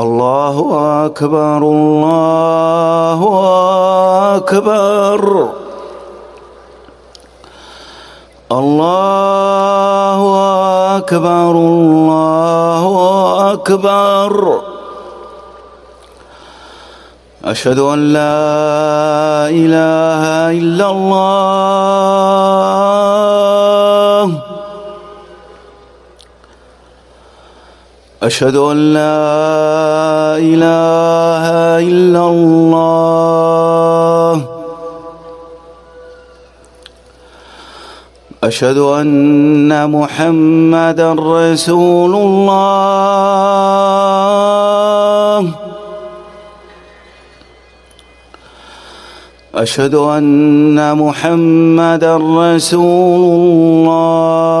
الله أكبر الله أكبر الله أكبر الله أكبر أشهد أن لا إله إلا الله أشهد أن لا إله إلا الله. أشهد أن محمدا رسول الله. أشهد أن محمدا رسول الله.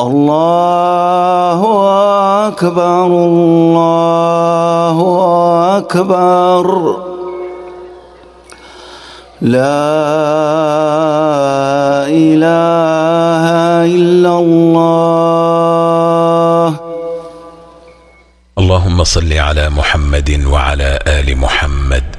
الله أكبر الله أكبر لا إله إلا الله اللهم صل على محمد وعلى ال محمد